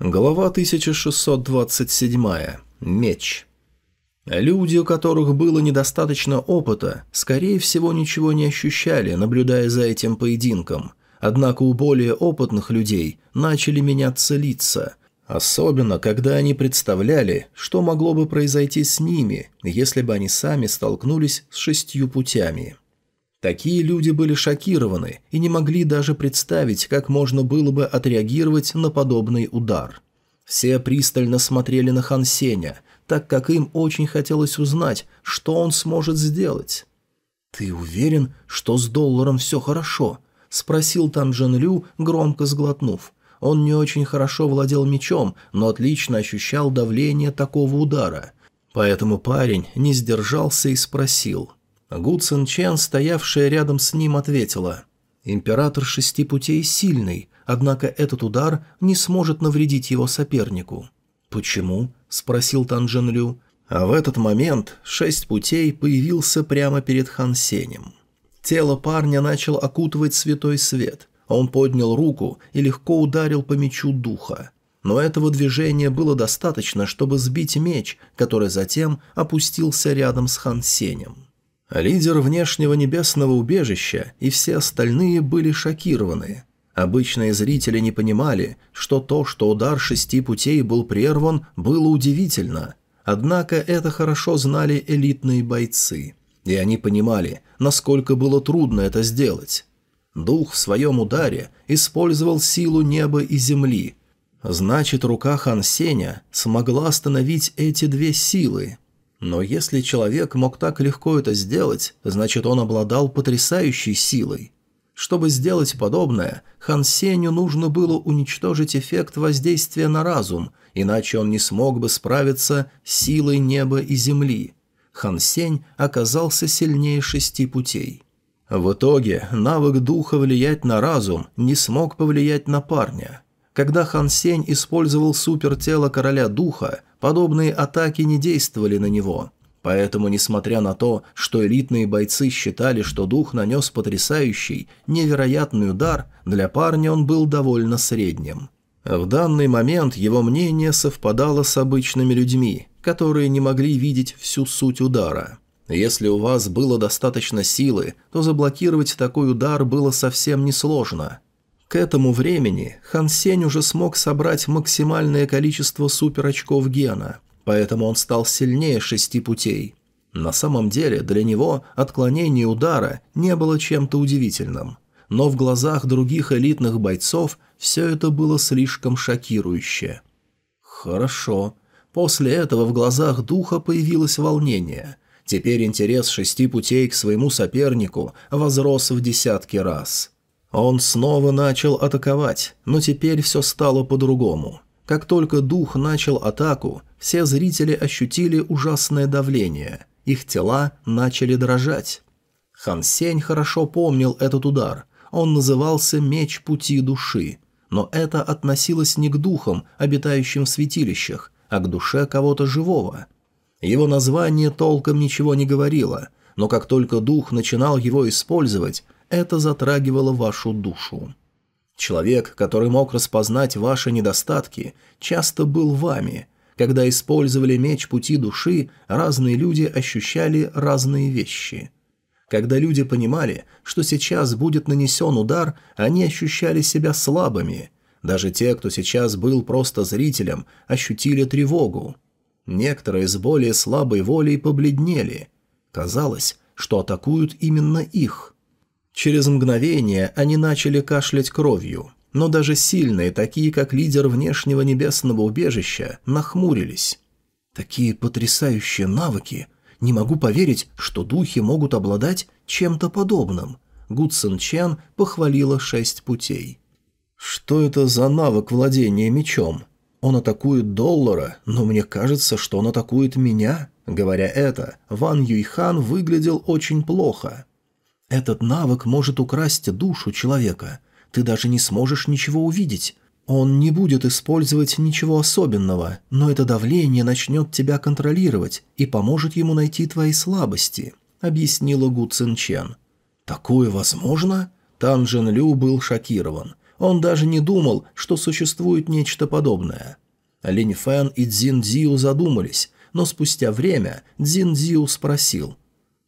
Глава 1627. Меч. Люди, у которых было недостаточно опыта, скорее всего ничего не ощущали, наблюдая за этим поединком. Однако у более опытных людей начали меняться лица, особенно когда они представляли, что могло бы произойти с ними, если бы они сами столкнулись с шестью путями. Такие люди были шокированы и не могли даже представить, как можно было бы отреагировать на подобный удар. Все пристально смотрели на Хан Сеня, так как им очень хотелось узнать, что он сможет сделать. «Ты уверен, что с долларом все хорошо?» – спросил Тан Джен Лю, громко сглотнув. Он не очень хорошо владел мечом, но отлично ощущал давление такого удара. Поэтому парень не сдержался и спросил – Гу Цин Чен, стоявшая рядом с ним, ответила. «Император шести путей сильный, однако этот удар не сможет навредить его сопернику». «Почему?» – спросил Тан Джен Лю. А в этот момент шесть путей появился прямо перед Хан Сенем. Тело парня начал окутывать святой свет. Он поднял руку и легко ударил по мечу духа. Но этого движения было достаточно, чтобы сбить меч, который затем опустился рядом с Хан Сенем. Лидер внешнего небесного убежища и все остальные были шокированы. Обычные зрители не понимали, что то, что удар шести путей был прерван, было удивительно. Однако это хорошо знали элитные бойцы. И они понимали, насколько было трудно это сделать. Дух в своем ударе использовал силу неба и земли. Значит, рука Хан Сеня смогла остановить эти две силы – но если человек мог так легко это сделать, значит он обладал потрясающей силой. Чтобы сделать подобное, Хан Сеню нужно было уничтожить эффект воздействия на разум, иначе он не смог бы справиться с силой неба и земли. Хан Сень оказался сильнее шести путей. В итоге навык духа влиять на разум не смог повлиять на парня. Когда Хан Сень использовал супертело короля духа, Подобные атаки не действовали на него. Поэтому, несмотря на то, что элитные бойцы считали, что дух нанес потрясающий, невероятный удар, для парня он был довольно средним. В данный момент его мнение совпадало с обычными людьми, которые не могли видеть всю суть удара. Если у вас было достаточно силы, то заблокировать такой удар было совсем несложно. К этому времени Хан Сень уже смог собрать максимальное количество суперочков гена, поэтому он стал сильнее шести путей. На самом деле для него отклонение удара не было чем-то удивительным, но в глазах других элитных бойцов все это было слишком шокирующе. «Хорошо». После этого в глазах духа появилось волнение. Теперь интерес шести путей к своему сопернику возрос в десятки раз – он снова начал атаковать, но теперь все стало по-другому. Как только дух начал атаку, все зрители ощутили ужасное давление. Их тела начали дрожать. Хан Сень хорошо помнил этот удар. Он назывался «Меч пути души». Но это относилось не к духам, обитающим в святилищах, а к душе кого-то живого. Его название толком ничего не говорило, но как только дух начинал его использовать, это затрагивало вашу душу. Человек, который мог распознать ваши недостатки, часто был вами. Когда использовали меч пути души, разные люди ощущали разные вещи. Когда люди понимали, что сейчас будет нанесен удар, они ощущали себя слабыми. Даже те, кто сейчас был просто зрителем, ощутили тревогу. Некоторые с более слабой волей побледнели. Казалось, что атакуют именно их – Через мгновение они начали кашлять кровью, но даже сильные, такие как лидер внешнего небесного убежища, нахмурились. Такие потрясающие навыки! Не могу поверить, что духи могут обладать чем-то подобным. Гу Цин Чен похвалила шесть путей. Что это за навык владения мечом? Он атакует доллара, но мне кажется, что он атакует меня. Говоря это, Ван Юйхан выглядел очень плохо. Этот навык может украсть душу человека. Ты даже не сможешь ничего увидеть. Он не будет использовать ничего особенного, но это давление начнет тебя контролировать и поможет ему найти твои слабости», — объяснила Гу Цин Чен. «Такое возможно?» Тан Джен Лю был шокирован. Он даже не думал, что существует нечто подобное. Линь Фэн и Цзин Дзиу задумались, но спустя время Цзин Дзиу спросил.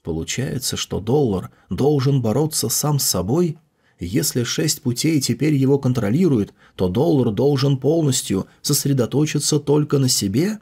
«Получается, что доллар должен бороться сам с собой?» Если шесть путей теперь его контролируют, то доллар должен полностью сосредоточиться только на себе?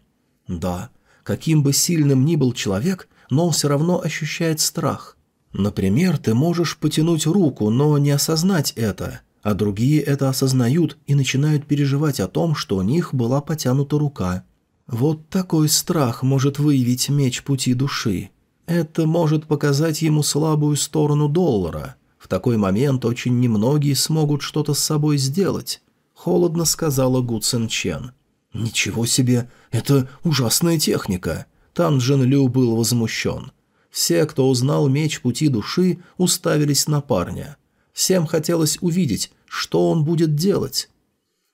Да, каким бы сильным ни был человек, но он все равно ощущает страх. Например, ты можешь потянуть руку, но не осознать это, а другие это осознают и начинают переживать о том, что у них была потянута рука. Вот такой страх может выявить меч пути души. Это может показать ему слабую сторону доллара. В такой момент очень немногие смогут что-то с собой сделать, холодно сказала Гу Цин Чен. «Ничего себе! Это ужасная техника!» Тан Джин Лю был возмущен. Все, кто узнал меч пути души, уставились на парня. Всем хотелось увидеть, что он будет делать.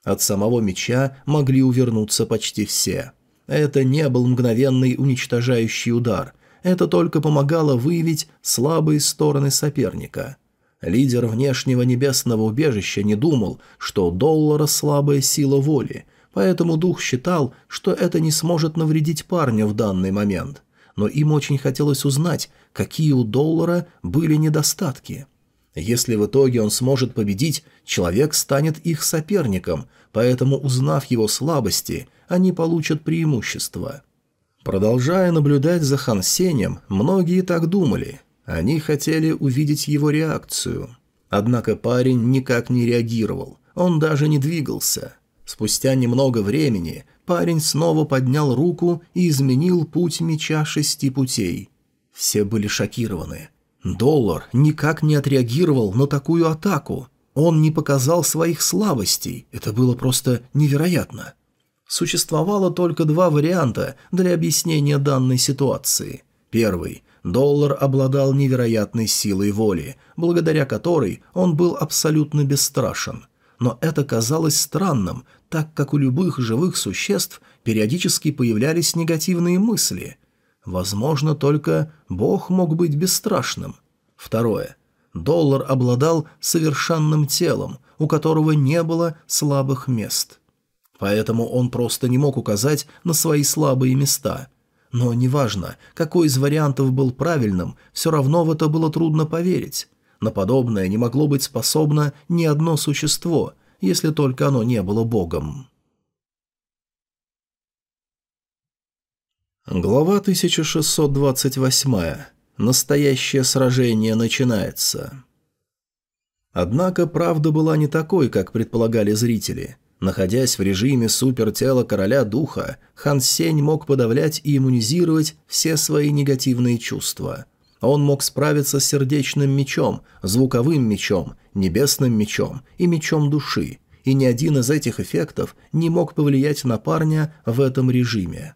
От самого меча могли увернуться почти все. Это не был мгновенный уничтожающий удар. Это только помогало выявить слабые стороны соперника. Лидер внешнего небесного убежища не думал, что у доллара слабая сила воли, поэтому дух считал, что это не сможет навредить парню в данный момент. Но им очень хотелось узнать, какие у доллара были недостатки. Если в итоге он сможет победить, человек станет их соперником, поэтому, узнав его слабости, они получат преимущество. Продолжая наблюдать за Хан Сенем, многие так думали. Они хотели увидеть его реакцию. Однако парень никак не реагировал, он даже не двигался. Спустя немного времени парень снова поднял руку и изменил путь меча шести путей. Все были шокированы. Доллар никак не отреагировал на такую атаку. Он не показал своих слабостей. Это было просто невероятно. Существовало только два варианта для объяснения данной ситуации. Первый. Доллар обладал невероятной силой воли, благодаря которой он был абсолютно бесстрашен. Но это казалось странным, так как у любых живых существ периодически появлялись негативные мысли. Возможно, только Бог мог быть бесстрашным. Второе. Доллар обладал совершенным телом, у которого не было слабых мест. Поэтому он просто не мог указать на свои слабые места. Но неважно, какой из вариантов был правильным, все равно в это было трудно поверить. На подобное не могло быть способно ни одно существо, если только оно не было богом. Глава 1628. Настоящее сражение начинается. Однако правда была не такой, как предполагали зрители. Находясь в режиме супертела короля духа, Хан Сень мог подавлять и иммунизировать все свои негативные чувства. Он мог справиться с сердечным мечом, звуковым мечом, небесным мечом и мечом души, и ни один из этих эффектов не мог повлиять на парня в этом режиме.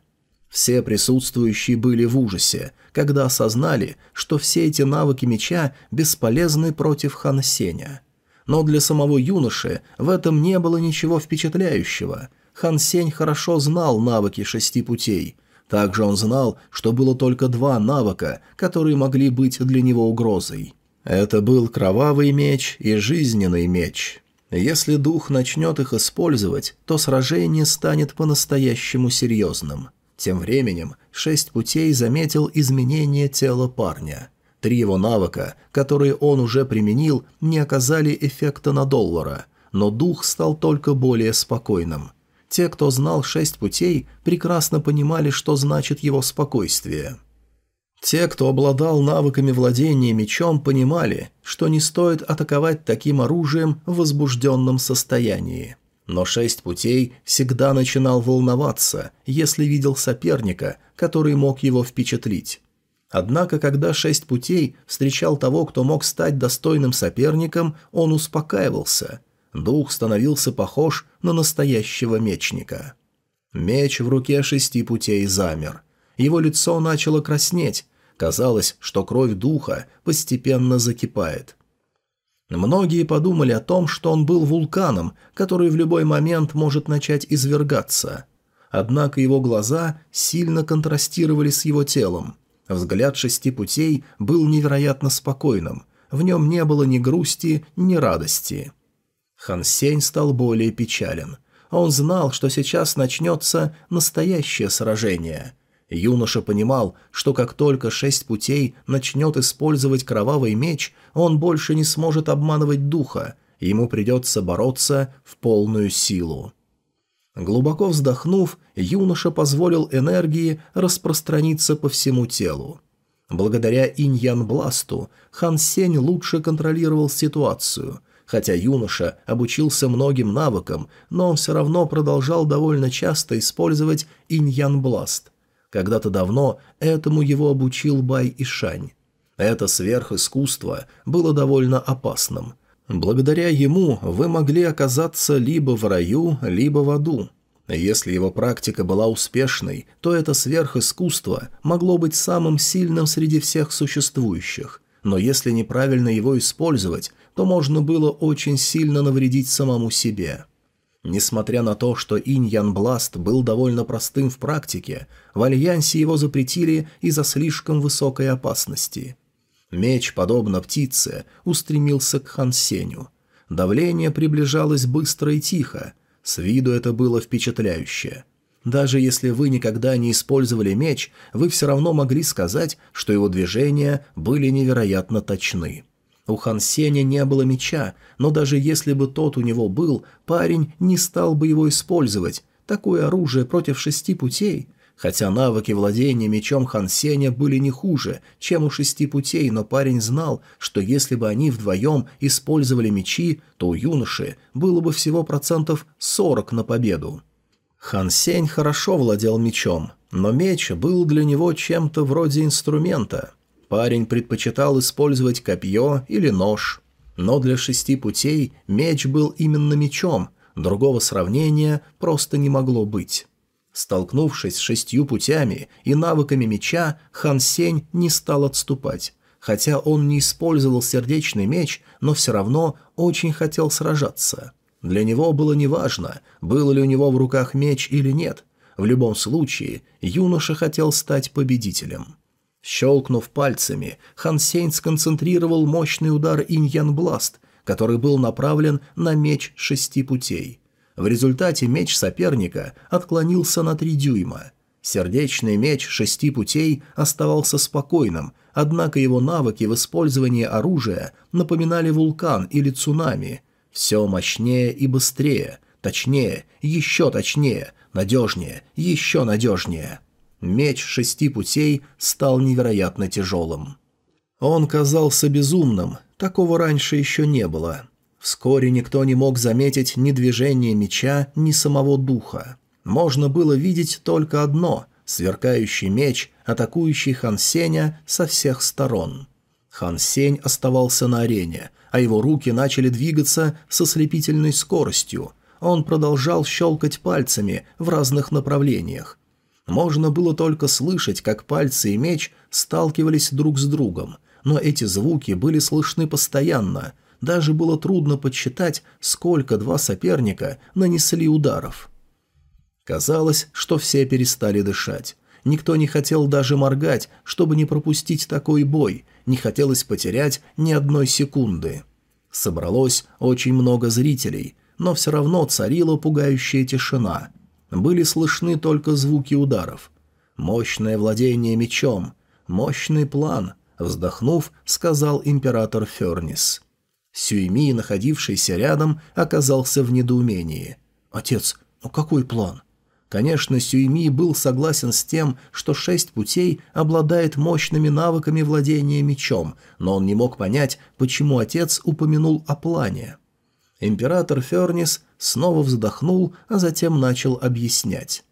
Все присутствующие были в ужасе, когда осознали, что все эти навыки меча бесполезны против Хан Сеня. Но для самого юноши в этом не было ничего впечатляющего. Хан Сень хорошо знал навыки шести путей. Также он знал, что было только два навыка, которые могли быть для него угрозой. Это был кровавый меч и жизненный меч. Если дух начнет их использовать, то сражение станет по-настоящему серьезным. Тем временем шесть путей заметил изменение тела парня – Три его навыка, которые он уже применил, не оказали эффекта на доллара, но дух стал только более спокойным. Те, кто знал шесть путей, прекрасно понимали, что значит его спокойствие. Те, кто обладал навыками владения мечом, понимали, что не стоит атаковать таким оружием в возбужденном состоянии. Но шесть путей всегда начинал волноваться, если видел соперника, который мог его впечатлить. Однако, когда шесть путей встречал того, кто мог стать достойным соперником, он успокаивался. Дух становился похож на настоящего мечника. Меч в руке шести путей замер. Его лицо начало краснеть. Казалось, что кровь духа постепенно закипает. Многие подумали о том, что он был вулканом, который в любой момент может начать извергаться. Однако его глаза сильно контрастировали с его телом – Взгляд шести путей был невероятно спокойным, в нем не было ни грусти, ни радости. Хан Сень стал более печален. Он знал, что сейчас начнется настоящее сражение. Юноша понимал, что как только шесть путей начнет использовать кровавый меч, он больше не сможет обманывать духа, ему придется бороться в полную силу. Глубоко вздохнув, юноша позволил энергии распространиться по всему телу. Благодаря иньян-бласту Хан Сень лучше контролировал ситуацию. Хотя юноша обучился многим навыкам, но он все равно продолжал довольно часто использовать иньян-бласт. Когда-то давно этому его обучил Бай Ишань. Это сверхискусство было довольно опасным. Благодаря ему вы могли оказаться либо в раю, либо в аду. Если его практика была успешной, то это сверхискусство могло быть самым сильным среди всех существующих, но если неправильно его использовать, то можно было очень сильно навредить самому себе. Несмотря на то, что Иньян Бласт был довольно простым в практике, в Альянсе его запретили из-за слишком высокой опасности. Меч, подобно птице, устремился к Хан Сеню. Давление приближалось быстро и тихо, с виду это было впечатляюще. Даже если вы никогда не использовали меч, вы все равно могли сказать, что его движения были невероятно точны. У Хан Сеня не было меча, но даже если бы тот у него был, парень не стал бы его использовать. Такое оружие против шести путей Хотя навыки владения мечом Хан Сеня были не хуже, чем у шести путей, но парень знал, что если бы они вдвоем использовали мечи, то у юноши было бы всего процентов 40 на победу. Хан Сень хорошо владел мечом, но меч был для него чем-то вроде инструмента. Парень предпочитал использовать копье или нож. Но для шести путей меч был именно мечом, другого сравнения просто не могло быть. Столкнувшись с шестью путями и навыками меча, Хан Сень не стал отступать. Хотя он не использовал сердечный меч, но все равно очень хотел сражаться. Для него было неважно, был ли у него в руках меч или нет. В любом случае, юноша хотел стать победителем. Щелкнув пальцами, Хан Сень сконцентрировал мощный удар иньян-бласт, который был направлен на меч шести путей – в результате меч соперника отклонился на три дюйма. Сердечный меч шести путей оставался спокойным, однако его навыки в использовании оружия напоминали вулкан или цунами. Все мощнее и быстрее, точнее, еще точнее, надежнее, еще надежнее. Меч шести путей стал невероятно тяжелым. Он казался безумным, такого раньше еще не было. Вскоре никто не мог заметить ни движения меча, ни самого духа. Можно было видеть только одно — сверкающий меч, атакующий Хан Сеня со всех сторон. Хан Сень оставался на арене, а его руки начали двигаться со слепительной скоростью. Он продолжал щелкать пальцами в разных направлениях. Можно было только слышать, как пальцы и меч сталкивались друг с другом, но эти звуки были слышны постоянно — даже было трудно подсчитать, сколько два соперника нанесли ударов. Казалось, что все перестали дышать. Никто не хотел даже моргать, чтобы не пропустить такой бой, не хотелось потерять ни одной секунды. Собралось очень много зрителей, но все равно царила пугающая тишина. Были слышны только звуки ударов. Мощное владение мечом, мощный план, вздохнув, сказал император Фернис. Сюйми, находившийся рядом, оказался в недоумении. «Отец, ну какой план?» Конечно, Сюйми был согласен с тем, что шесть путей обладает мощными навыками владения мечом, но он не мог понять, почему отец упомянул о плане. Император Фернис снова вздохнул, а затем начал объяснять.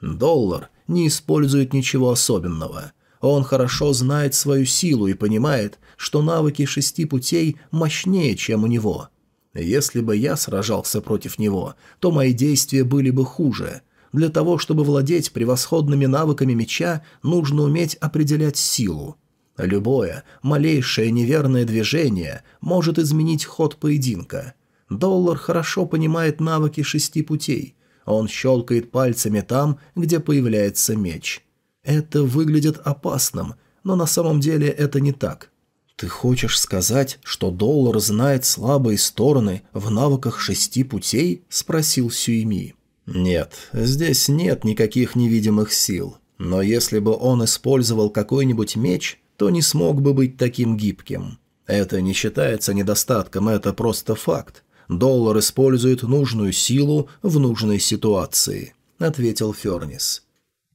«Доллар не использует ничего особенного. Он хорошо знает свою силу и понимает, что навыки шести путей мощнее, чем у него. Если бы я сражался против него, то мои действия были бы хуже. Для того, чтобы владеть превосходными навыками меча, нужно уметь определять силу. Любое, малейшее неверное движение может изменить ход поединка. Доллар хорошо понимает навыки шести путей. Он щелкает пальцами там, где появляется меч. Это выглядит опасным, но на самом деле это не так. «Ты хочешь сказать, что доллар знает слабые стороны в навыках шести путей?» – спросил Сюйми. «Нет, здесь нет никаких невидимых сил. Но если бы он использовал какой-нибудь меч, то не смог бы быть таким гибким. Это не считается недостатком, это просто факт. Доллар использует нужную силу в нужной ситуации», – ответил Фернис.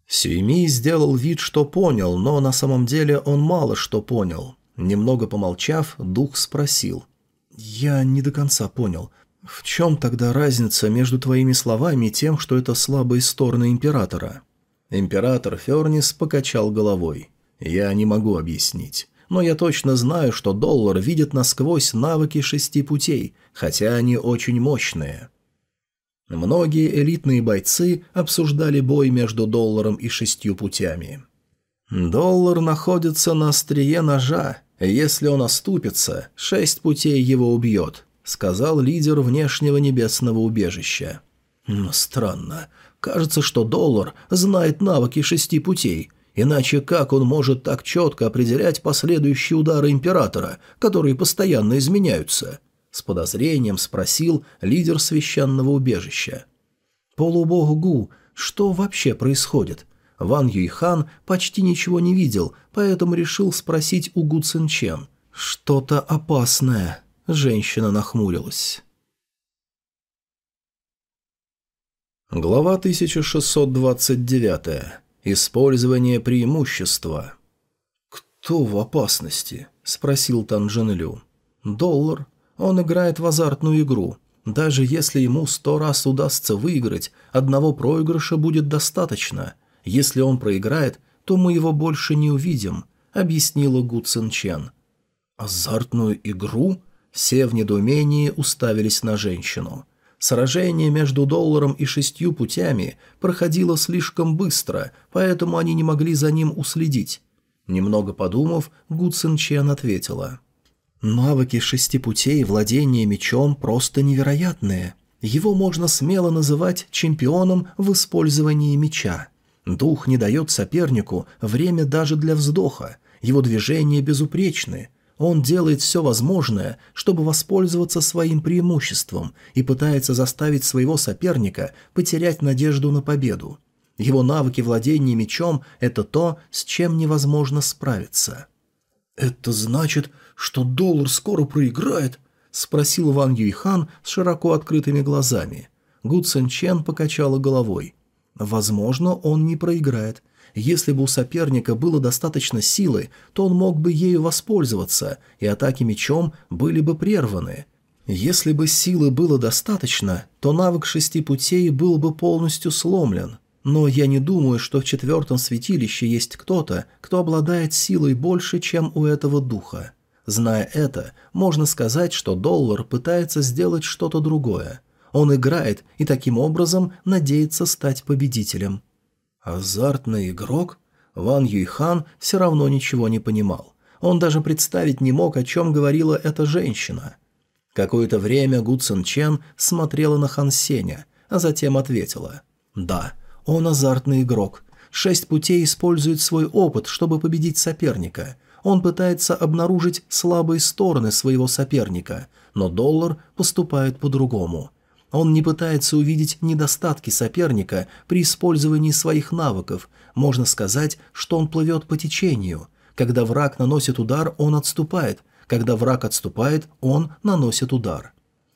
Сюйми сделал вид, что понял, но на самом деле он мало что понял. Немного помолчав, дух спросил. «Я не до конца понял. В чем тогда разница между твоими словами и тем, что это слабые стороны Императора?» Император Фернис покачал головой. «Я не могу объяснить. Но я точно знаю, что доллар видит насквозь навыки шести путей, хотя они очень мощные». Многие элитные бойцы обсуждали бой между долларом и шестью путями. Доллар находится на острие ножа, «Если он оступится, шесть путей его убьет», — сказал лидер внешнего небесного убежища. Но странно. Кажется, что доллар знает навыки шести путей. Иначе как он может так четко определять последующие удары императора, которые постоянно изменяются? С подозрением спросил лидер священного убежища. Полубог Гу, что вообще происходит? Ван Юйхан почти ничего не видел, поэтому решил спросить у Гу Цин Чен. «Что-то опасное», – женщина нахмурилась. Глава 1629. Использование преимущества. «Кто в опасности?» – спросил Тан Джен «Доллар. Он играет в азартную игру. Даже если ему сто раз удастся выиграть, одного проигрыша будет достаточно. Если он проиграет, то мы его больше не увидим», — объяснила Гу Цин Чен. «Азартную игру?» Все в недоумении уставились на женщину. Сражение между долларом и шестью путями проходило слишком быстро, поэтому они не могли за ним уследить. Немного подумав, Гу Цин Чен ответила. «Навыки шести путей владения мечом просто невероятные. Его можно смело называть чемпионом в использовании меча. Дух не дает сопернику время даже для вздоха, его движения безупречны. Он делает все возможное, чтобы воспользоваться своим преимуществом и пытается заставить своего соперника потерять надежду на победу. Его навыки владения мечом – это то, с чем невозможно справиться. «Это значит, что доллар скоро проиграет?» – спросил Ван Юйхан с широко открытыми глазами. Гу Цен Чен покачала головой – Возможно, он не проиграет. Если бы у соперника было достаточно силы, то он мог бы ею воспользоваться, и атаки мечом были бы прерваны. Если бы силы было достаточно, то навык шести путей был бы полностью сломлен. Но я не думаю, что в четвертом святилище есть кто-то, кто обладает силой больше, чем у этого духа. Зная это, можно сказать, что доллар пытается сделать что-то другое. Он играет и таким образом надеется стать победителем. Азартный игрок? Ван Юйхан все равно ничего не понимал. Он даже представить не мог, о чем говорила эта женщина. Какое-то время Гу Цин Чен смотрела на Хан Сеня, а затем ответила. «Да, он азартный игрок. Шесть путей использует свой опыт, чтобы победить соперника. Он пытается обнаружить слабые стороны своего соперника, но доллар поступает по-другому. Он не пытается увидеть недостатки соперника при использовании своих навыков. Можно сказать, что он плывет по течению. Когда враг наносит удар, он отступает. Когда враг отступает, он наносит удар.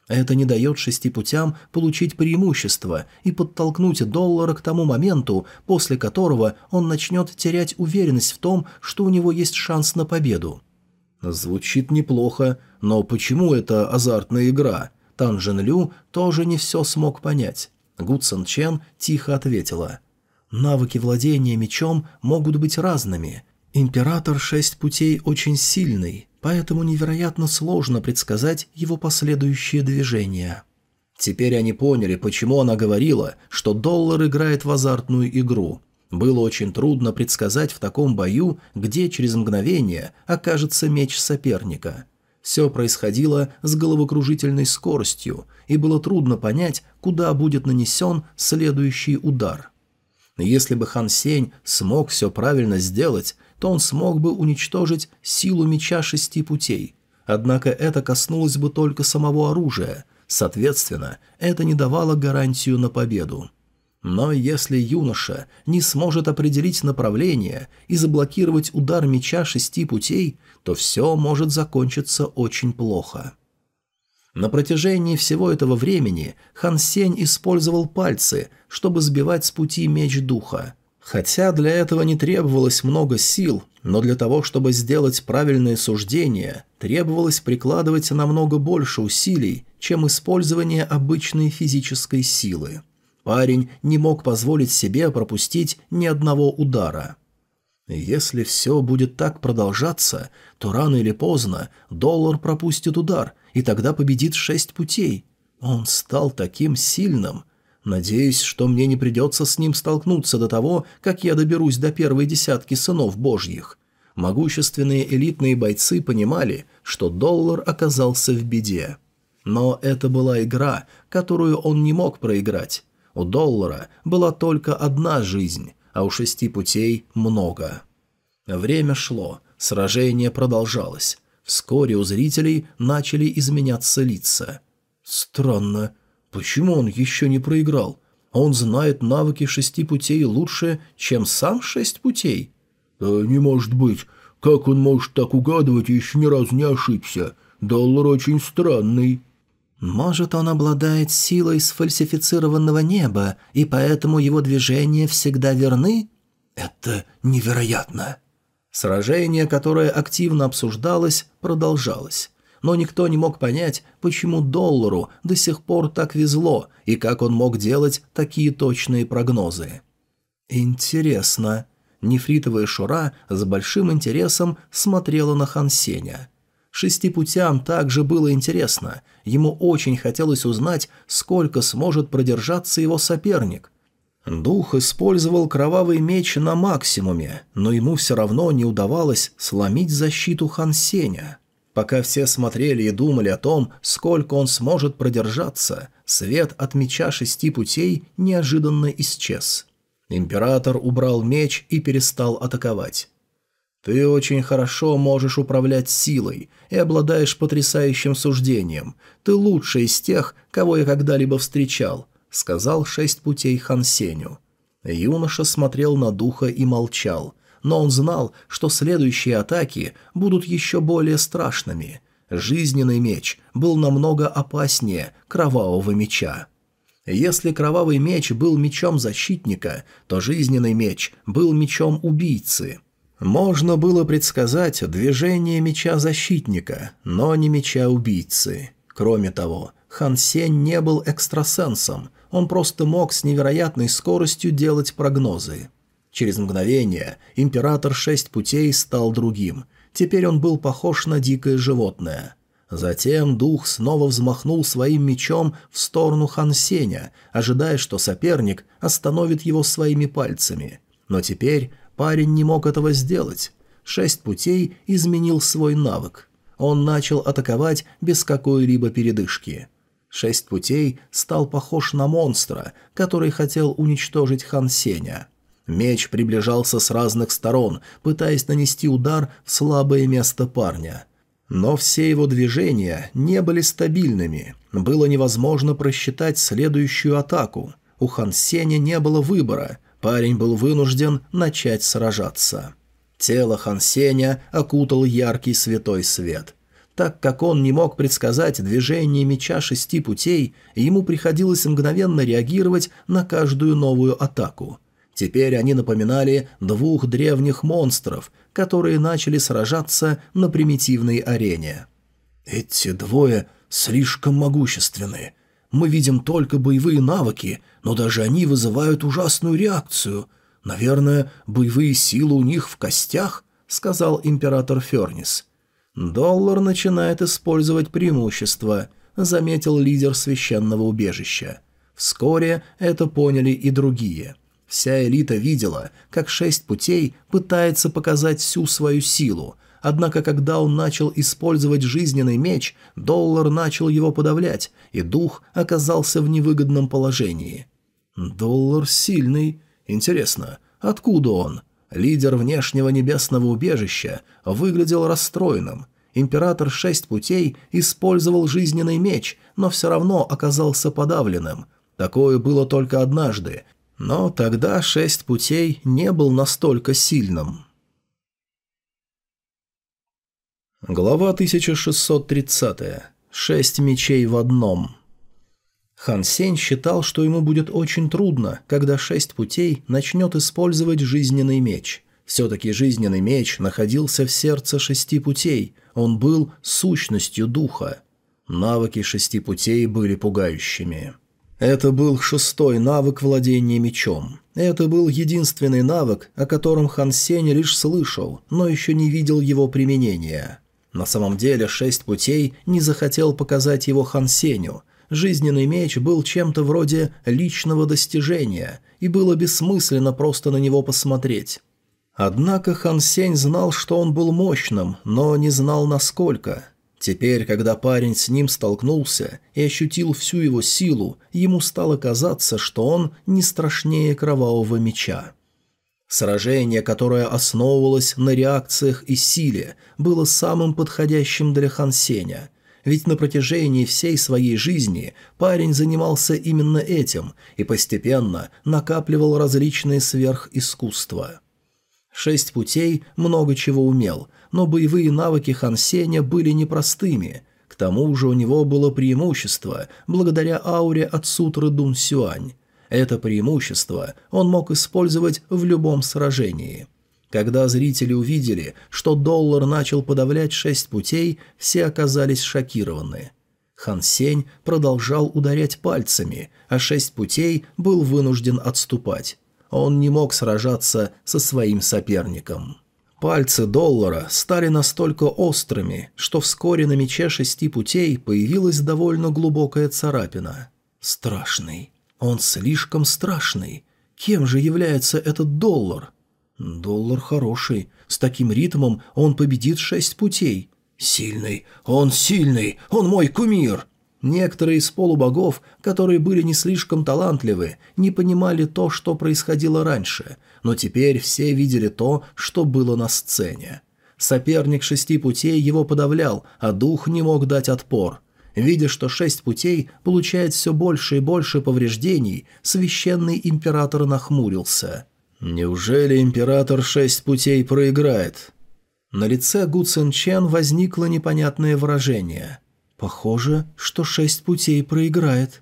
Это не дает шести путям получить преимущество и подтолкнуть доллара к тому моменту, после которого он начнет терять уверенность в том, что у него есть шанс на победу. Звучит неплохо, но почему это азартная игра? Тан Жен Лю тоже не все смог понять. Гу Цен Чен тихо ответила. «Навыки владения мечом могут быть разными. Император Шесть Путей очень сильный, поэтому невероятно сложно предсказать его последующие движения». Теперь они поняли, почему она говорила, что доллар играет в азартную игру. Было очень трудно предсказать в таком бою, где через мгновение окажется меч соперника – все происходило с головокружительной скоростью, и было трудно понять, куда будет нанесен следующий удар. Если бы Хан Сень смог все правильно сделать, то он смог бы уничтожить силу меча шести путей. Однако это коснулось бы только самого оружия. Соответственно, это не давало гарантию на победу. Но если юноша не сможет определить направление и заблокировать удар меча шести путей, то все может закончиться очень плохо. На протяжении всего этого времени Хан Сень использовал пальцы, чтобы сбивать с пути меч духа. Хотя для этого не требовалось много сил, но для того, чтобы сделать правильное суждение, требовалось прикладывать намного больше усилий, чем использование обычной физической силы. Парень не мог позволить себе пропустить ни одного удара. Если все будет так продолжаться, то рано или поздно доллар пропустит удар, и тогда победит шесть путей. Он стал таким сильным. Надеюсь, что мне не придется с ним столкнуться до того, как я доберусь до первой десятки сынов божьих. Могущественные элитные бойцы понимали, что доллар оказался в беде. Но это была игра, которую он не мог проиграть. У доллара была только одна жизнь, а у шести путей много. Время шло, сражение продолжалось. Вскоре у зрителей начали изменяться лица. Странно, почему он еще не проиграл? Он знает навыки шести путей лучше, чем сам шесть путей. Да не может быть. Как он может так угадывать и еще ни разу не ошибся? Доллар очень странный. Может, он обладает силой сфальсифицированного неба, и поэтому его движения всегда верны? Это невероятно. Сражение, которое активно обсуждалось, продолжалось. Но никто не мог понять, почему доллару до сих пор так везло, и как он мог делать такие точные прогнозы. Интересно. Нефритовая Шура с большим интересом смотрела на Хансеня. Шести путям также было интересно. Ему очень хотелось узнать, сколько сможет продержаться его соперник. Дух использовал кровавый меч на максимуме, но ему все равно не удавалось сломить защиту Хан Сеня. Пока все смотрели и думали о том, сколько он сможет продержаться, свет от меча шести путей неожиданно исчез. Император убрал меч и перестал атаковать. Ты очень хорошо можешь управлять силой и обладаешь потрясающим суждением. Ты лучший из тех, кого я когда-либо встречал», — сказал шесть путей Хан Сеню. Юноша смотрел на духа и молчал, но он знал, что следующие атаки будут еще более страшными. Жизненный меч был намного опаснее кровавого меча. Если кровавый меч был мечом защитника, то жизненный меч был мечом убийцы — можно было предсказать движение меча защитника, но не меча убийцы. Кроме того, Хан Сень не был экстрасенсом, он просто мог с невероятной скоростью делать прогнозы. Через мгновение император Шесть Путей стал другим. Теперь он был похож на дикое животное. Затем дух снова взмахнул своим мечом в сторону Хан Сеня, ожидая, что соперник остановит его своими пальцами. Но теперь Парень не мог этого сделать. Шесть путей изменил свой навык. Он начал атаковать без какой-либо передышки. Шесть путей стал похож на монстра, который хотел уничтожить Хан Сеня. Меч приближался с разных сторон, пытаясь нанести удар в слабое место парня. Но все его движения не были стабильными. Было невозможно просчитать следующую атаку. У Хан Сеня не было выбора, парень был вынужден начать сражаться. Тело Хан Сеня окутал яркий святой свет. Так как он не мог предсказать движение меча шести путей, ему приходилось мгновенно реагировать на каждую новую атаку. Теперь они напоминали двух древних монстров, которые начали сражаться на примитивной арене. «Эти двое слишком могущественны. Мы видим только боевые навыки, но даже они вызывают ужасную реакцию. Наверное, боевые силы у них в костях», — сказал император Фернис. «Доллар начинает использовать преимущество», — заметил лидер священного убежища. Вскоре это поняли и другие. Вся элита видела, как шесть путей пытается показать всю свою силу, Однако, когда он начал использовать жизненный меч, доллар начал его подавлять, и дух оказался в невыгодном положении. Доллар сильный. Интересно, откуда он? Лидер внешнего небесного убежища выглядел расстроенным. Император Шесть Путей использовал жизненный меч, но все равно оказался подавленным. Такое было только однажды, но тогда Шесть Путей не был настолько сильным. Глава 1630. Шесть мечей в одном. Хан Сень считал, что ему будет очень трудно, когда шесть путей начнет использовать жизненный меч. Все-таки жизненный меч находился в сердце шести путей, он был сущностью духа. Навыки шести путей были пугающими. Это был шестой навык владения мечом. Это был единственный навык, о котором Хан Сень лишь слышал, но еще не видел его применения. На самом деле шесть путей не захотел показать его Хан Сеню – Жизненный меч был чем-то вроде личного достижения, и было бессмысленно просто на него посмотреть. Однако Хан Сень знал, что он был мощным, но не знал насколько. Теперь, когда парень с ним столкнулся и ощутил всю его силу, ему стало казаться, что он не страшнее кровавого меча. Сражение, которое основывалось на реакциях и силе, было самым подходящим для Хан Сеня – ведь на протяжении всей своей жизни парень занимался именно этим и постепенно накапливал различные сверхискусства. Шесть путей много чего умел, но боевые навыки Хан Сеня были непростыми. К тому же у него было преимущество благодаря ауре от сутры Дун Сюань. Это преимущество он мог использовать в любом сражении – когда зрители увидели, что доллар начал подавлять шесть путей, все оказались шокированы. Хан Сень продолжал ударять пальцами, а шесть путей был вынужден отступать. Он не мог сражаться со своим соперником. Пальцы доллара стали настолько острыми, что вскоре на мече шести путей появилась довольно глубокая царапина. Страшный. Он слишком страшный. Кем же является этот доллар? «Доллар хороший. С таким ритмом он победит шесть путей». «Сильный! Он сильный! Он мой кумир!» Некоторые из полубогов, которые были не слишком талантливы, не понимали то, что происходило раньше, но теперь все видели то, что было на сцене. Соперник шести путей его подавлял, а дух не мог дать отпор. Видя, что шесть путей получает все больше и больше повреждений, священный император нахмурился – Неужели император шесть путей проиграет? На лице Гу Цин Чен возникло непонятное выражение. Похоже, что шесть путей проиграет.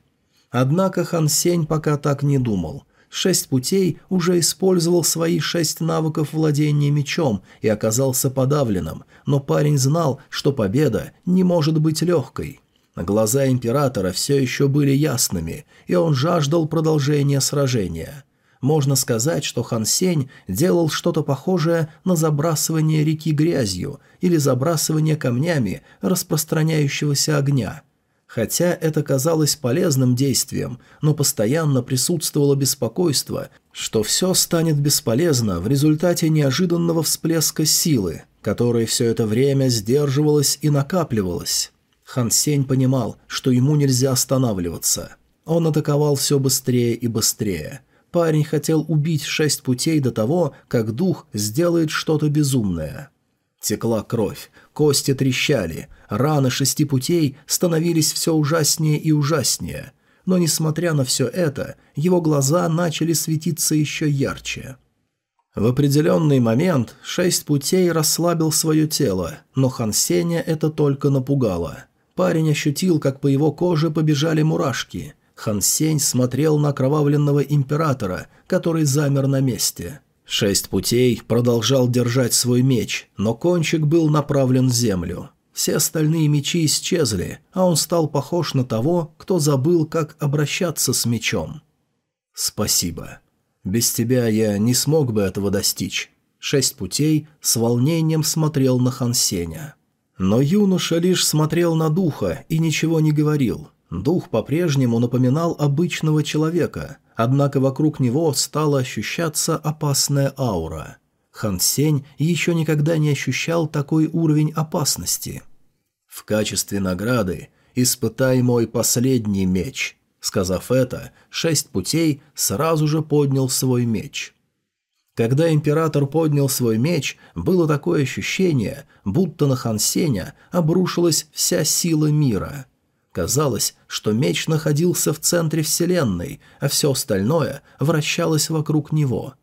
Однако Хан Сень пока так не думал. Шесть путей уже использовал свои шесть навыков владения мечом и оказался подавленным, но парень знал, что победа не может быть легкой. Глаза императора все еще были ясными, и он жаждал продолжения сражения – можно сказать, что Хан Сень делал что-то похожее на забрасывание реки грязью или забрасывание камнями распространяющегося огня. Хотя это казалось полезным действием, но постоянно присутствовало беспокойство, что все станет бесполезно в результате неожиданного всплеска силы, которая все это время сдерживалась и накапливалась. Хан Сень понимал, что ему нельзя останавливаться. Он атаковал все быстрее и быстрее – Парень хотел убить шесть путей до того, как дух сделает что-то безумное. Текла кровь, кости трещали, раны шести путей становились все ужаснее и ужаснее. Но, несмотря на все это, его глаза начали светиться еще ярче. В определенный момент шесть путей расслабил свое тело, но Хансеня это только напугало. Парень ощутил, как по его коже побежали мурашки – Хан Сень смотрел на кровавленного императора, который замер на месте. Шесть путей продолжал держать свой меч, но кончик был направлен в землю. Все остальные мечи исчезли, а он стал похож на того, кто забыл, как обращаться с мечом. «Спасибо. Без тебя я не смог бы этого достичь». Шесть путей с волнением смотрел на Хан Сеня. Но юноша лишь смотрел на духа и ничего не говорил. Дух по-прежнему напоминал обычного человека, однако вокруг него стала ощущаться опасная аура. Хан Сень еще никогда не ощущал такой уровень опасности. «В качестве награды испытай мой последний меч», Сказав это, шесть путей сразу же поднял свой меч. Когда император поднял свой меч, было такое ощущение, будто на Хансеня обрушилась вся сила мира. Казалось, что меч находился в центре Вселенной, а все остальное вращалось вокруг него.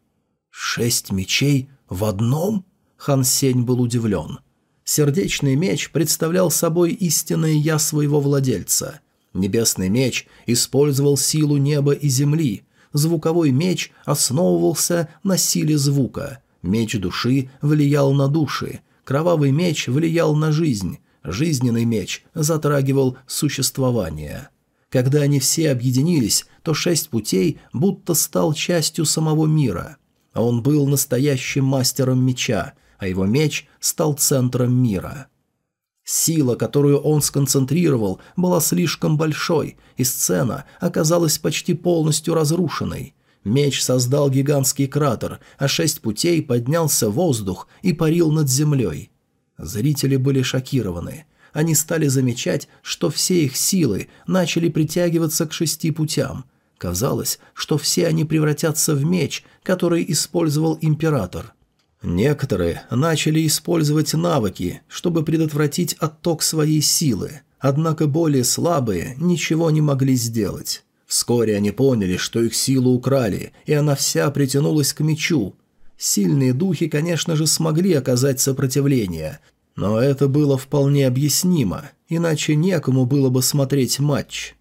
«Шесть мечей в одном?» Хан Сень был удивлен. Сердечный меч представлял собой истинное «я» своего владельца. Небесный меч использовал силу неба и земли. Звуковой меч основывался на силе звука. Меч души влиял на души. Кровавый меч влиял на жизнь. Жизненный меч затрагивал существование. Когда они все объединились, то шесть путей будто стал частью самого мира. Он был настоящим мастером меча – а его меч стал центром мира. Сила, которую он сконцентрировал, была слишком большой, и сцена оказалась почти полностью разрушенной. Меч создал гигантский кратер, а шесть путей поднялся в воздух и парил над землей. Зрители были шокированы. Они стали замечать, что все их силы начали притягиваться к шести путям. Казалось, что все они превратятся в меч, который использовал император – Некоторые начали использовать навыки, чтобы предотвратить отток своей силы, однако более слабые ничего не могли сделать. Вскоре они поняли, что их силу украли, и она вся притянулась к мечу. Сильные духи, конечно же, смогли оказать сопротивление, но это было вполне объяснимо, иначе некому было бы смотреть матч.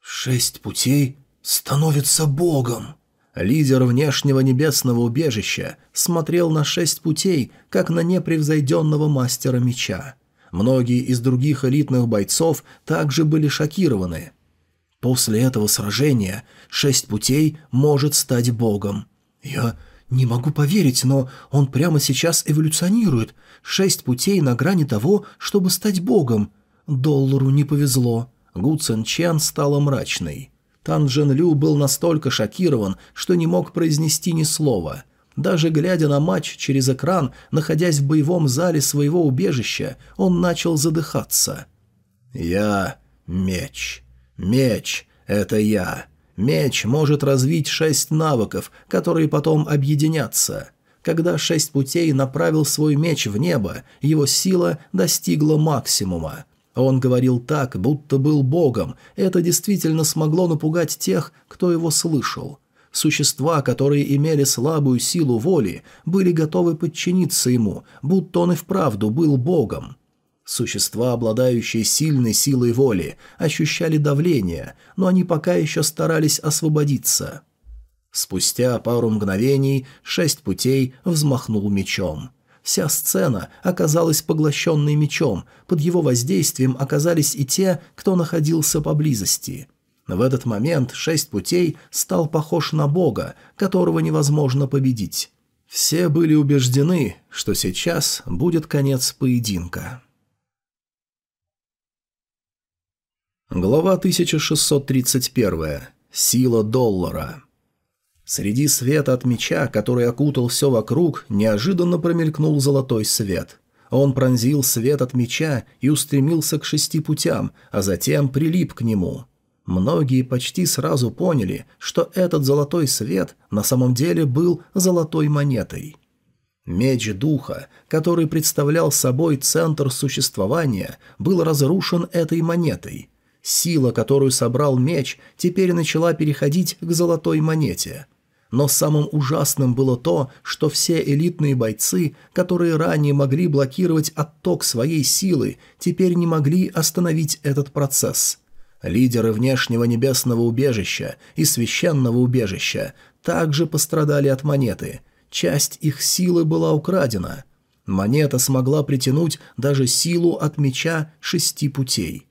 «Шесть путей становится богом», Лидер внешнего небесного убежища смотрел на шесть путей, как на непревзойденного мастера меча. Многие из других элитных бойцов также были шокированы. После этого сражения шесть путей может стать богом. Я не могу поверить, но он прямо сейчас эволюционирует. Шесть путей на грани того, чтобы стать богом. Доллару не повезло. Гу Цен Чен стала мрачной. Тан Джен Лю был настолько шокирован, что не мог произнести ни слова. Даже глядя на матч через экран, находясь в боевом зале своего убежища, он начал задыхаться. «Я — меч. Меч — это я. Меч может развить шесть навыков, которые потом объединятся». Когда шесть путей направил свой меч в небо, его сила достигла максимума. Он говорил так, будто был богом, это действительно смогло напугать тех, кто его слышал. Существа, которые имели слабую силу воли, были готовы подчиниться ему, будто он и вправду был богом. Существа, обладающие сильной силой воли, ощущали давление, но они пока еще старались освободиться. Спустя пару мгновений шесть путей взмахнул мечом. Вся сцена оказалась поглощенной мечом, под его воздействием оказались и те, кто находился поблизости. В этот момент шесть путей стал похож на бога, которого невозможно победить. Все были убеждены, что сейчас будет конец поединка. Глава 1631. Сила доллара. Среди света от меча, который окутал все вокруг, неожиданно промелькнул золотой свет. Он пронзил свет от меча и устремился к шести путям, а затем прилип к нему. Многие почти сразу поняли, что этот золотой свет на самом деле был золотой монетой. Меч духа, который представлял собой центр существования, был разрушен этой монетой. Сила, которую собрал меч, теперь начала переходить к золотой монете – но самым ужасным было то, что все элитные бойцы, которые ранее могли блокировать отток своей силы, теперь не могли остановить этот процесс. Лидеры внешнего небесного убежища и священного убежища также пострадали от монеты. Часть их силы была украдена. Монета смогла притянуть даже силу от меча шести путей.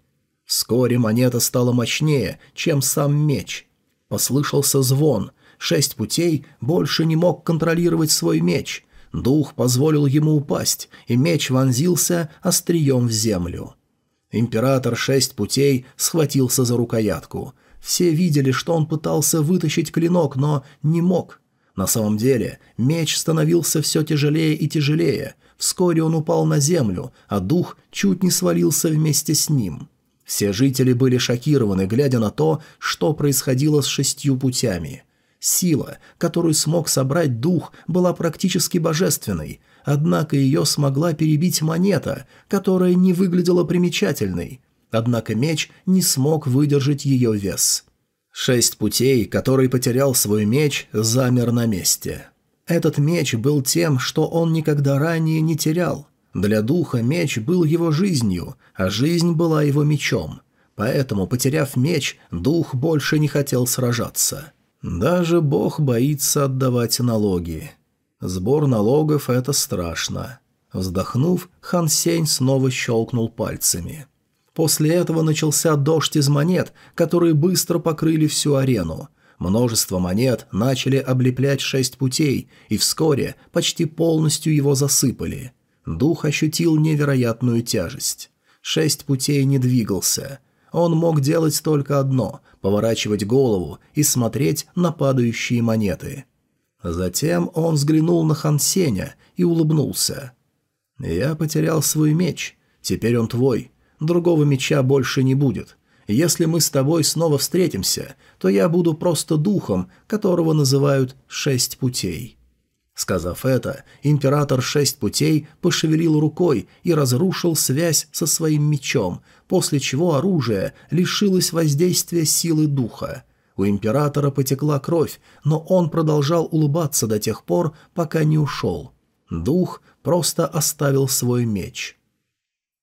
Вскоре монета стала мощнее, чем сам меч. Послышался звон, Шесть путей больше не мог контролировать свой меч. Дух позволил ему упасть, и меч вонзился острием в землю. Император Шесть путей схватился за рукоятку. Все видели, что он пытался вытащить клинок, но не мог. На самом деле меч становился все тяжелее и тяжелее. Вскоре он упал на землю, а дух чуть не свалился вместе с ним. Все жители были шокированы, глядя на то, что происходило с шестью путями – Сила, которую смог собрать дух, была практически божественной, однако ее смогла перебить монета, которая не выглядела примечательной. Однако меч не смог выдержать ее вес. Шесть путей, который потерял свой меч, замер на месте. Этот меч был тем, что он никогда ранее не терял. Для духа меч был его жизнью, а жизнь была его мечом. Поэтому, потеряв меч, дух больше не хотел сражаться. Даже бог боится отдавать налоги. Сбор налогов – это страшно. Вздохнув, Хан Сень снова щелкнул пальцами. После этого начался дождь из монет, которые быстро покрыли всю арену. Множество монет начали облеплять шесть путей, и вскоре почти полностью его засыпали. Дух ощутил невероятную тяжесть. Шесть путей не двигался. Он мог делать только одно – поворачивать голову и смотреть на падающие монеты. Затем он взглянул на Хансеня и улыбнулся. «Я потерял свой меч. Теперь он твой. Другого меча больше не будет. Если мы с тобой снова встретимся, то я буду просто духом, которого называют «шесть путей». Сказав это, император шесть путей пошевелил рукой и разрушил связь со своим мечом, после чего оружие лишилось воздействия силы духа. У императора потекла кровь, но он продолжал улыбаться до тех пор, пока не ушел. Дух просто оставил свой меч.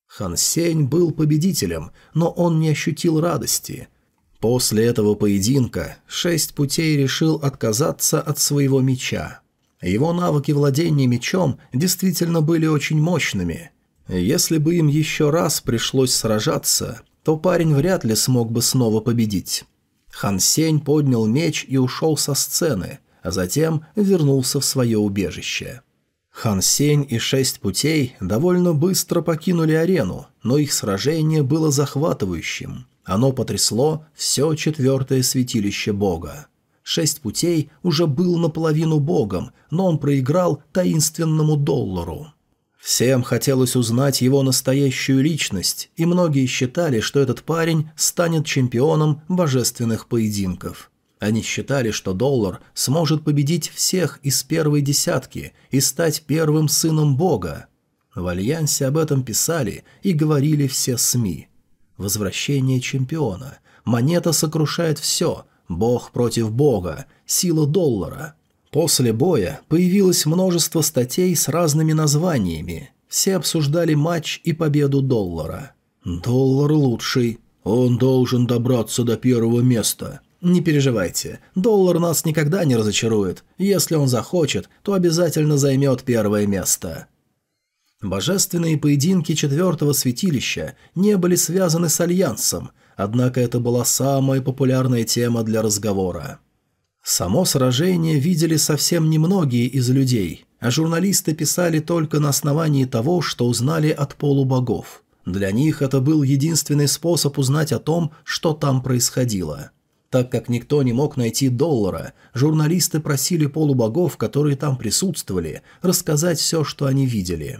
Хан Сень был победителем, но он не ощутил радости. После этого поединка шесть путей решил отказаться от своего меча. Его навыки владения мечом действительно были очень мощными. Если бы им еще раз пришлось сражаться, то парень вряд ли смог бы снова победить. Хан Сень поднял меч и ушел со сцены, а затем вернулся в свое убежище. Хан Сень и Шесть Путей довольно быстро покинули арену, но их сражение было захватывающим. Оно потрясло все четвертое святилище бога. Шесть путей уже был наполовину богом, но он проиграл таинственному доллару. Всем хотелось узнать его настоящую личность, и многие считали, что этот парень станет чемпионом божественных поединков. Они считали, что доллар сможет победить всех из первой десятки и стать первым сыном бога. В Альянсе об этом писали и говорили все СМИ. Возвращение чемпиона. Монета сокрушает все – Бог против Бога, сила доллара. После боя появилось множество статей с разными названиями. Все обсуждали матч и победу доллара. «Доллар лучший. Он должен добраться до первого места». «Не переживайте, доллар нас никогда не разочарует. Если он захочет, то обязательно займет первое место». Божественные поединки четвертого святилища не были связаны с Альянсом – однако это была самая популярная тема для разговора. Само сражение видели совсем немногие из людей, а журналисты писали только на основании того, что узнали от полубогов. Для них это был единственный способ узнать о том, что там происходило. Так как никто не мог найти доллара, журналисты просили полубогов, которые там присутствовали, рассказать все, что они видели.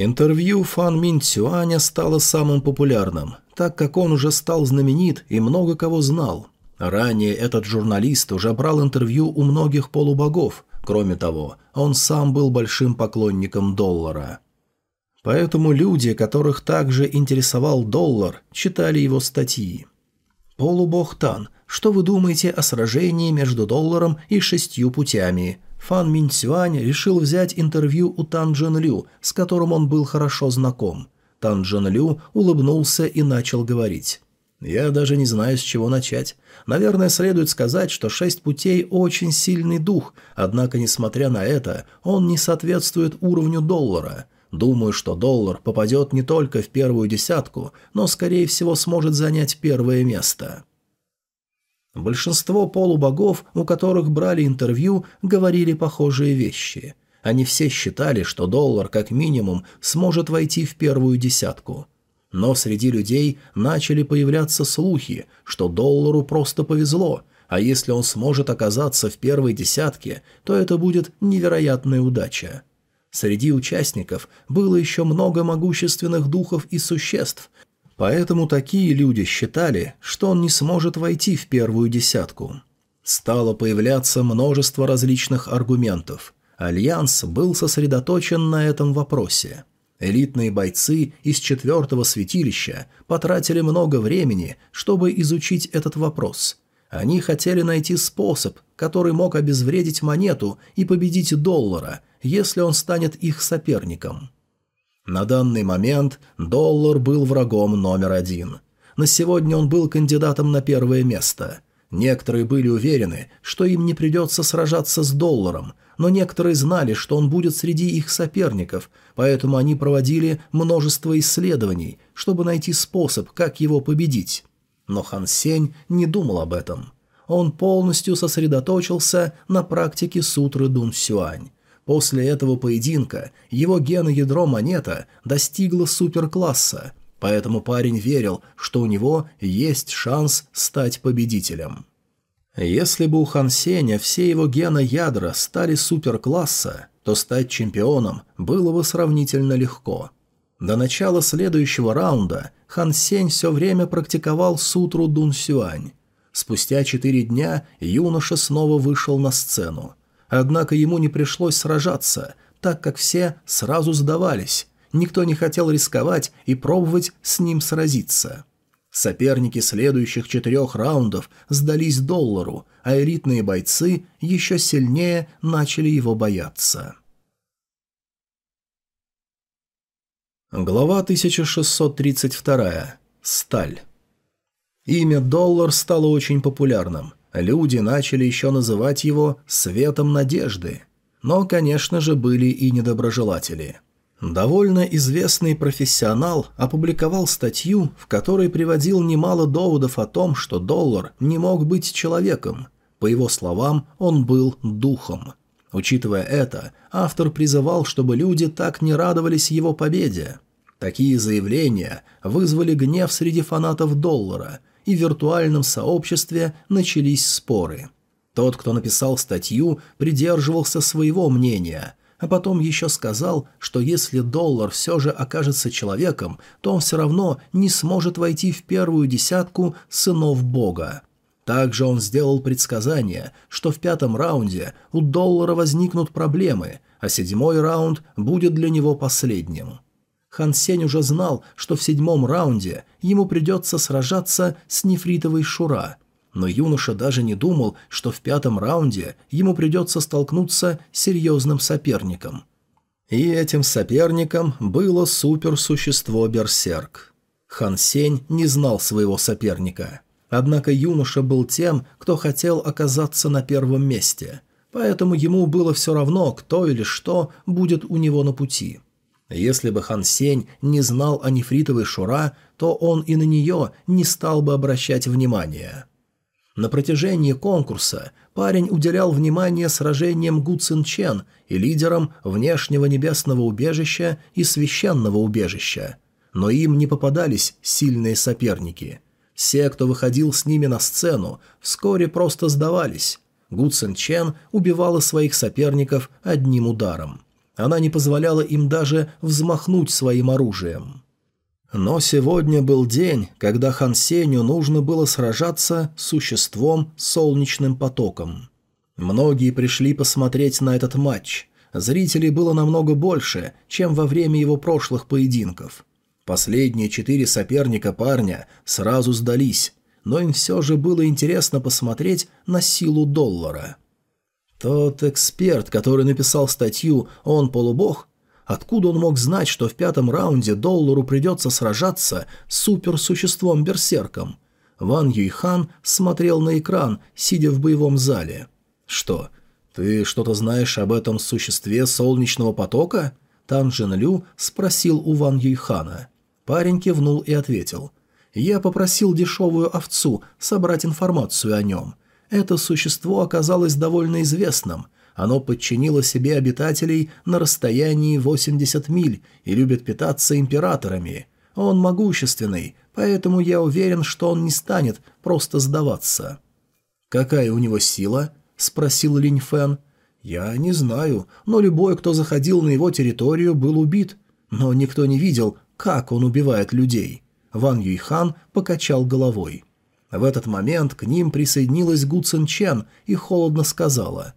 Интервью Фан Мин Цюаня стало самым популярным, так как он уже стал знаменит и много кого знал. Ранее этот журналист уже брал интервью у многих полубогов, кроме того, он сам был большим поклонником доллара. Поэтому люди, которых также интересовал доллар, читали его статьи. «Полубог Тан, что вы думаете о сражении между долларом и шестью путями?» Фан Минцюань решил взять интервью у Тан Джен Лю, с которым он был хорошо знаком. Тан Джен Лю улыбнулся и начал говорить. «Я даже не знаю, с чего начать. Наверное, следует сказать, что шесть путей – очень сильный дух, однако, несмотря на это, он не соответствует уровню доллара. Думаю, что доллар попадет не только в первую десятку, но, скорее всего, сможет занять первое место». Большинство полубогов, у которых брали интервью, говорили похожие вещи. Они все считали, что доллар как минимум сможет войти в первую десятку. Но среди людей начали появляться слухи, что доллару просто повезло, а если он сможет оказаться в первой десятке, то это будет невероятная удача. Среди участников было еще много могущественных духов и существ, Поэтому такие люди считали, что он не сможет войти в первую десятку. Стало появляться множество различных аргументов. Альянс был сосредоточен на этом вопросе. Элитные бойцы из четвертого святилища потратили много времени, чтобы изучить этот вопрос. Они хотели найти способ, который мог обезвредить монету и победить доллара, если он станет их соперником. На данный момент доллар был врагом номер один. На сегодня он был кандидатом на первое место. Некоторые были уверены, что им не придется сражаться с долларом, но некоторые знали, что он будет среди их соперников, поэтому они проводили множество исследований, чтобы найти способ, как его победить. Но Хан Сень не думал об этом. Он полностью сосредоточился на практике сутры Дун Сюань. После этого поединка его геноядро монета достигло суперкласса, поэтому парень верил, что у него есть шанс стать победителем. Если бы у Хан Сеня все его геноядра стали суперкласса, то стать чемпионом было бы сравнительно легко. До начала следующего раунда Хан Сень все время практиковал сутру Дун Сюань. Спустя четыре дня юноша снова вышел на сцену. Однако ему не пришлось сражаться, так как все сразу сдавались. Никто не хотел рисковать и пробовать с ним сразиться. Соперники следующих четырех раундов сдались доллару, а элитные бойцы еще сильнее начали его бояться. Глава 1632. Сталь. Имя Доллар стало очень популярным. Люди начали еще называть его «светом надежды». Но, конечно же, были и недоброжелатели – Довольно известный профессионал опубликовал статью, в которой приводил немало доводов о том, что доллар не мог быть человеком. По его словам, он был духом. Учитывая это, автор призывал, чтобы люди так не радовались его победе. Такие заявления вызвали гнев среди фанатов доллара, и виртуальном сообществе начались споры. Тот, кто написал статью, придерживался своего мнения, а потом еще сказал, что если доллар все же окажется человеком, то он все равно не сможет войти в первую десятку сынов Бога. Также он сделал предсказание, что в пятом раунде у доллара возникнут проблемы, а седьмой раунд будет для него последним. Хан Сень уже знал, что в седьмом раунде ему придется сражаться с нефритовой Шура – но юноша даже не думал, что в пятом раунде ему придется столкнуться с серьезным соперником. И этим соперником было суперсущество Берсерк. Хан Сень не знал своего соперника. Однако юноша был тем, кто хотел оказаться на первом месте, поэтому ему было все равно, кто или что будет у него на пути. Если бы Хан Сень не знал о нефритовой Шура, то он и на нее не стал бы обращать внимания. На протяжении конкурса парень уделял внимание сражениям Гу Цин Чен и лидерам внешнего небесного убежища и священного убежища. Но им не попадались сильные соперники. Все, кто выходил с ними на сцену, вскоре просто сдавались. Гу Цин Чен убивала своих соперников одним ударом. Она не позволяла им даже взмахнуть своим оружием. Но сегодня был день, когда Хан Сеню нужно было сражаться с существом солнечным потоком. Многие пришли посмотреть на этот матч. Зрителей было намного больше, чем во время его прошлых поединков. Последние четыре соперника парня сразу сдались, но им все же было интересно посмотреть на силу доллара. Тот эксперт, который написал статью «Он полубог», Откуда он мог знать, что в пятом раунде доллару придется сражаться с суперсуществом-берсерком? Ван Юйхан смотрел на экран, сидя в боевом зале. «Что, ты что-то знаешь об этом существе солнечного потока?» Тан Джин Лю спросил у Ван Юйхана. Парень кивнул и ответил. «Я попросил дешевую овцу собрать информацию о нем. Это существо оказалось довольно известным – оно подчинило себе обитателей на расстоянии 80 миль и любит питаться императорами. Он могущественный, поэтому я уверен, что он не станет просто сдаваться». «Какая у него сила?» – спросил Линь Фэн. «Я не знаю, но любой, кто заходил на его территорию, был убит. Но никто не видел, как он убивает людей». Ван Юйхан покачал головой. В этот момент к ним присоединилась Гу Цин Чен и холодно сказала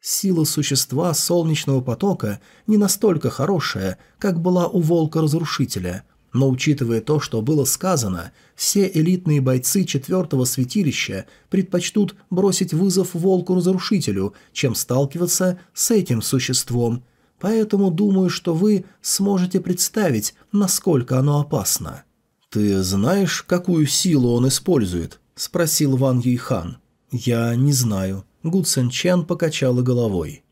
«Сила существа солнечного потока не настолько хорошая, как была у волка-разрушителя, но учитывая то, что было сказано, все элитные бойцы четвертого святилища предпочтут бросить вызов волку-разрушителю, чем сталкиваться с этим существом, поэтому думаю, что вы сможете представить, насколько оно опасно». «Ты знаешь, какую силу он использует?» – спросил Ван Юйхан. «Я не знаю». Гу Цен Чен покачала головой.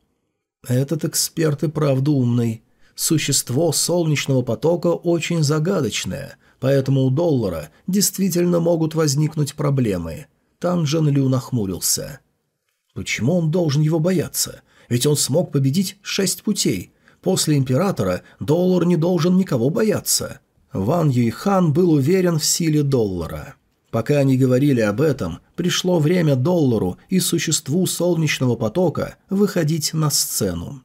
«Этот эксперт и правда умный. Существо солнечного потока очень загадочное, поэтому у доллара действительно могут возникнуть проблемы». Тан Джен Лю нахмурился. «Почему он должен его бояться? Ведь он смог победить шесть путей. После императора доллар не должен никого бояться». Ван Юйхан был уверен в силе доллара. Пока они говорили об этом, пришло время доллару и существу солнечного потока выходить на сцену.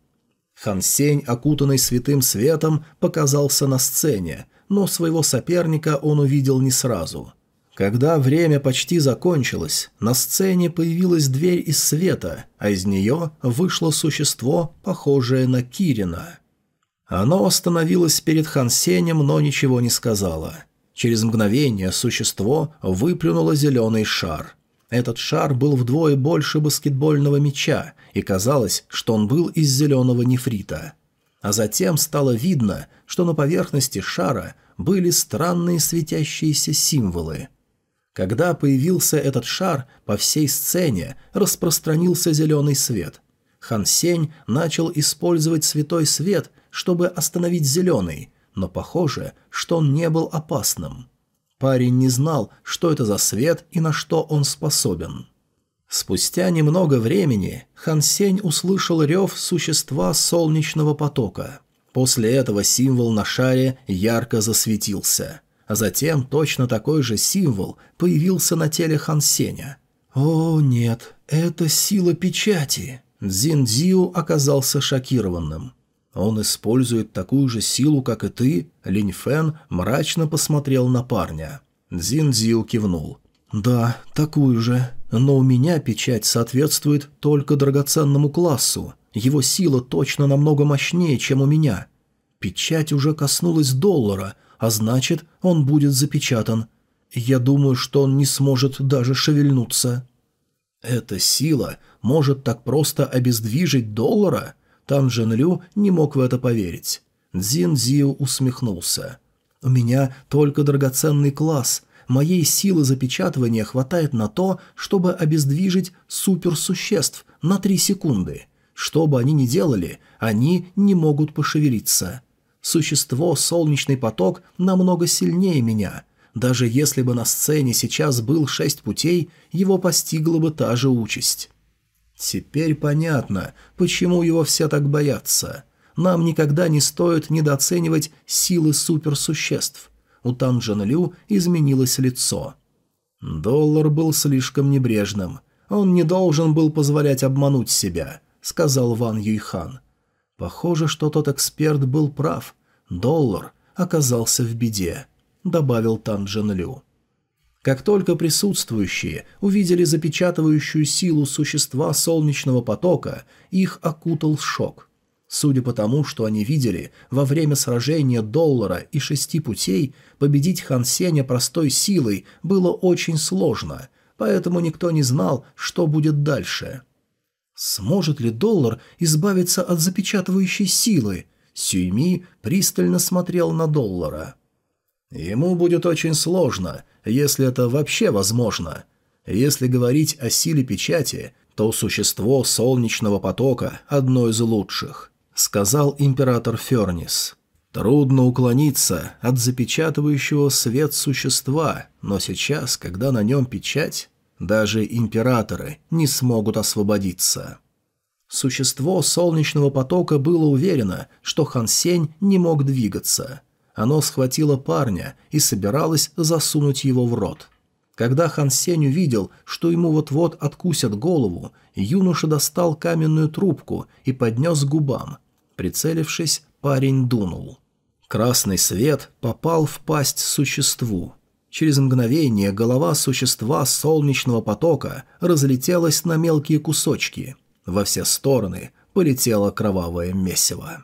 Хан Сень, окутанный святым светом, показался на сцене, но своего соперника он увидел не сразу. Когда время почти закончилось, на сцене появилась дверь из света, а из нее вышло существо, похожее на Кирина – оно остановилось перед Хансенем, но ничего не сказала. Через мгновение существо выплюнуло зеленый шар. Этот шар был вдвое больше баскетбольного мяча, и казалось, что он был из зеленого нефрита. А затем стало видно, что на поверхности шара были странные светящиеся символы. Когда появился этот шар, по всей сцене распространился зеленый свет. Хан Сень начал использовать святой свет – чтобы остановить зеленый, но похоже, что он не был опасным. Парень не знал, что это за свет и на что он способен. Спустя немного времени Хан Сень услышал рев существа солнечного потока. После этого символ на шаре ярко засветился. А затем точно такой же символ появился на теле Хан Сеня. «О, нет, это сила печати!» Дзиу оказался шокированным. «Он использует такую же силу, как и ты?» Линь Фэн мрачно посмотрел на парня. Цзин Дзиу кивнул. «Да, такую же. Но у меня печать соответствует только драгоценному классу. Его сила точно намного мощнее, чем у меня. Печать уже коснулась доллара, а значит, он будет запечатан. Я думаю, что он не сможет даже шевельнуться». «Эта сила может так просто обездвижить доллара?» Тан Джен Лю не мог в это поверить. Цзин Зиу усмехнулся. «У меня только драгоценный класс. Моей силы запечатывания хватает на то, чтобы обездвижить суперсуществ на три секунды. Что бы они ни делали, они не могут пошевелиться. Существо «Солнечный поток» намного сильнее меня. Даже если бы на сцене сейчас был шесть путей, его постигла бы та же участь». Теперь понятно, почему его все так боятся. Нам никогда не стоит недооценивать силы суперсуществ. У Танжана Лю изменилось лицо. Доллар был слишком небрежным. Он не должен был позволять обмануть себя, сказал Ван Юйхан. Похоже, что тот эксперт был прав. Доллар оказался в беде, добавил Танжан Лю. Как только присутствующие увидели запечатывающую силу существа солнечного потока, их окутал шок. Судя по тому, что они видели, во время сражения доллара и шести путей победить Хан Сеня простой силой было очень сложно, поэтому никто не знал, что будет дальше. Сможет ли доллар избавиться от запечатывающей силы? Сюйми пристально смотрел на доллара. Ему будет очень сложно, если это вообще возможно. Если говорить о силе печати, то существо солнечного потока – одно из лучших, сказал император Фернис. Трудно уклониться от запечатывающего свет существа, но сейчас, когда на нем печать, даже императоры не смогут освободиться. Существо солнечного потока было уверено, что Хан Сень не мог двигаться. Оно схватило парня и собиралось засунуть его в рот. Когда Хан Сень увидел, что ему вот-вот откусят голову, юноша достал каменную трубку и поднес к губам. Прицелившись, парень дунул. Красный свет попал в пасть существу. Через мгновение голова существа солнечного потока разлетелась на мелкие кусочки. Во все стороны полетело кровавое месиво.